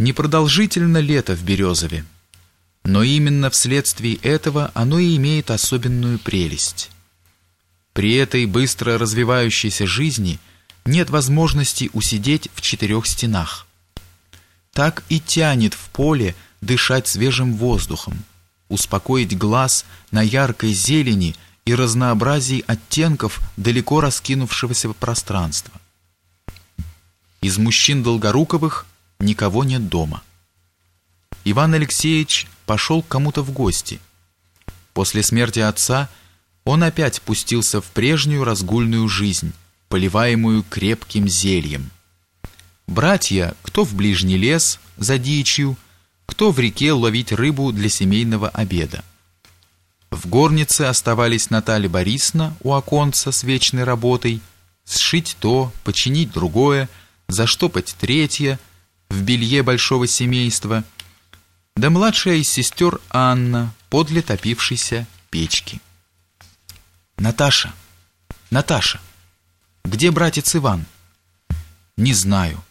Непродолжительно лето в Березове, но именно вследствие этого оно и имеет особенную прелесть. При этой быстро развивающейся жизни нет возможности усидеть в четырех стенах. Так и тянет в поле дышать свежим воздухом, успокоить глаз на яркой зелени и разнообразии оттенков далеко раскинувшегося пространства. Из мужчин Долгоруковых никого нет дома. Иван Алексеевич пошел к кому-то в гости. После смерти отца он опять пустился в прежнюю разгульную жизнь, поливаемую крепким зельем. Братья, кто в ближний лес за дичью, кто в реке ловить рыбу для семейного обеда. В горнице оставались Наталья Борисовна у оконца с вечной работой, сшить то, починить другое, заштопать третье – в белье большого семейства, да младшая из сестер Анна подле топившейся печки. «Наташа! Наташа! Где братец Иван?» «Не знаю.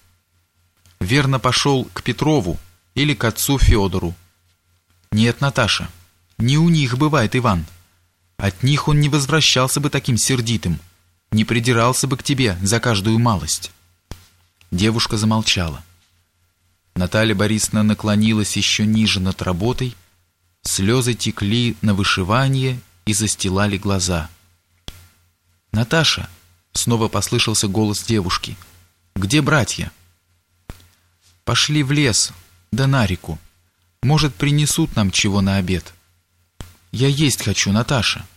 Верно пошел к Петрову или к отцу Федору». «Нет, Наташа, не у них бывает Иван. От них он не возвращался бы таким сердитым, не придирался бы к тебе за каждую малость». Девушка замолчала. Наталья Борисовна наклонилась еще ниже над работой, слезы текли на вышивание и застилали глаза. «Наташа!» — снова послышался голос девушки. «Где братья?» «Пошли в лес, да на реку. Может, принесут нам чего на обед?» «Я есть хочу, Наташа».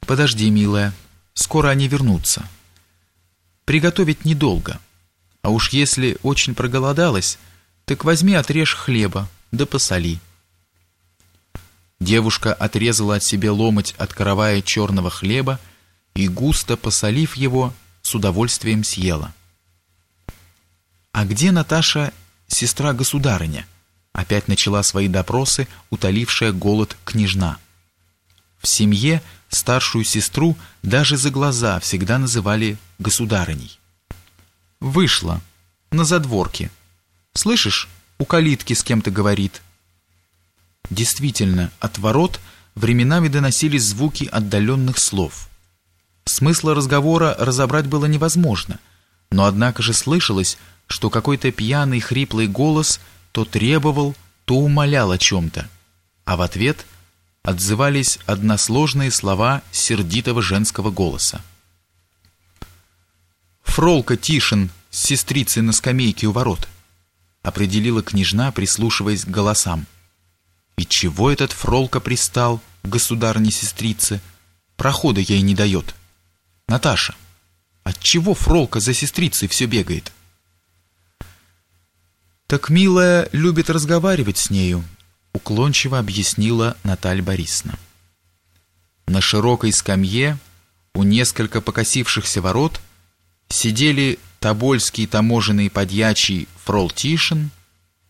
«Подожди, милая, скоро они вернутся. Приготовить недолго. А уж если очень проголодалась, так возьми отрежь хлеба, да посоли. Девушка отрезала от себе ломоть от каравая черного хлеба и, густо посолив его, с удовольствием съела. «А где Наташа, сестра государыня?» Опять начала свои допросы, утолившая голод княжна. В семье старшую сестру даже за глаза всегда называли государыней. «Вышла, на задворке», Слышишь, у калитки с кем-то говорит. Действительно, от ворот временами доносились звуки отдаленных слов. Смысла разговора разобрать было невозможно, но однако же слышалось, что какой-то пьяный хриплый голос то требовал, то умолял о чем-то, а в ответ отзывались односложные слова сердитого женского голоса. Фролка Тишин с сестрицей на скамейке у ворот – определила княжна, прислушиваясь к голосам. «И чего этот Фролка пристал, государыне-сестрице? Прохода ей не дает. Наташа, отчего Фролка за сестрицей все бегает?» «Так милая любит разговаривать с нею», уклончиво объяснила Наталья Борисовна. На широкой скамье у несколько покосившихся ворот сидели тобольский таможенный подьячий Фрол Тишин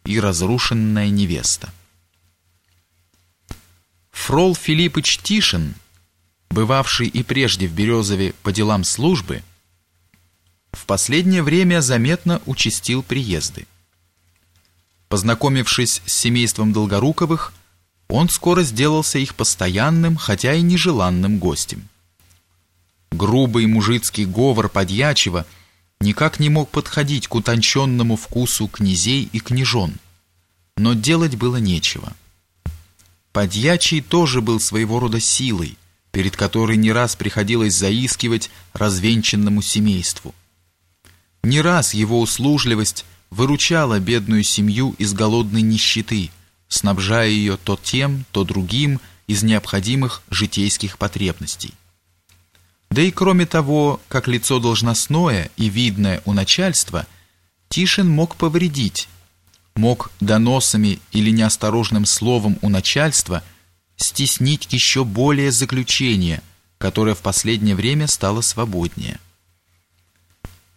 и разрушенная невеста. Фрол Филиппыч Тишин, бывавший и прежде в Березове по делам службы, в последнее время заметно участил приезды. Познакомившись с семейством Долгоруковых, он скоро сделался их постоянным, хотя и нежеланным гостем. Грубый мужицкий говор подьячего никак не мог подходить к утонченному вкусу князей и княжон, но делать было нечего. Подьячий тоже был своего рода силой, перед которой не раз приходилось заискивать развенчанному семейству. Не раз его услужливость выручала бедную семью из голодной нищеты, снабжая ее то тем, то другим из необходимых житейских потребностей. Да и кроме того, как лицо должностное и видное у начальства, Тишин мог повредить, мог доносами или неосторожным словом у начальства стеснить еще более заключение, которое в последнее время стало свободнее.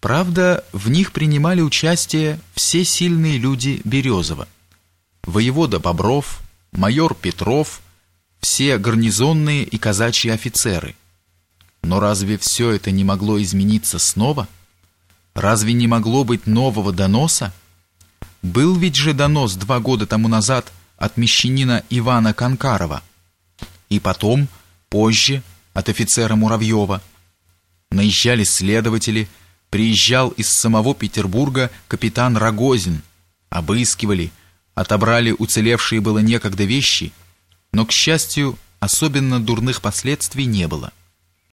Правда, в них принимали участие все сильные люди Березова. Воевода Бобров, майор Петров, все гарнизонные и казачьи офицеры – но разве все это не могло измениться снова? Разве не могло быть нового доноса? Был ведь же донос два года тому назад от мещанина Ивана Конкарова. И потом, позже, от офицера Муравьева. Наезжали следователи, приезжал из самого Петербурга капитан Рогозин. Обыскивали, отобрали уцелевшие было некогда вещи, но, к счастью, особенно дурных последствий не было.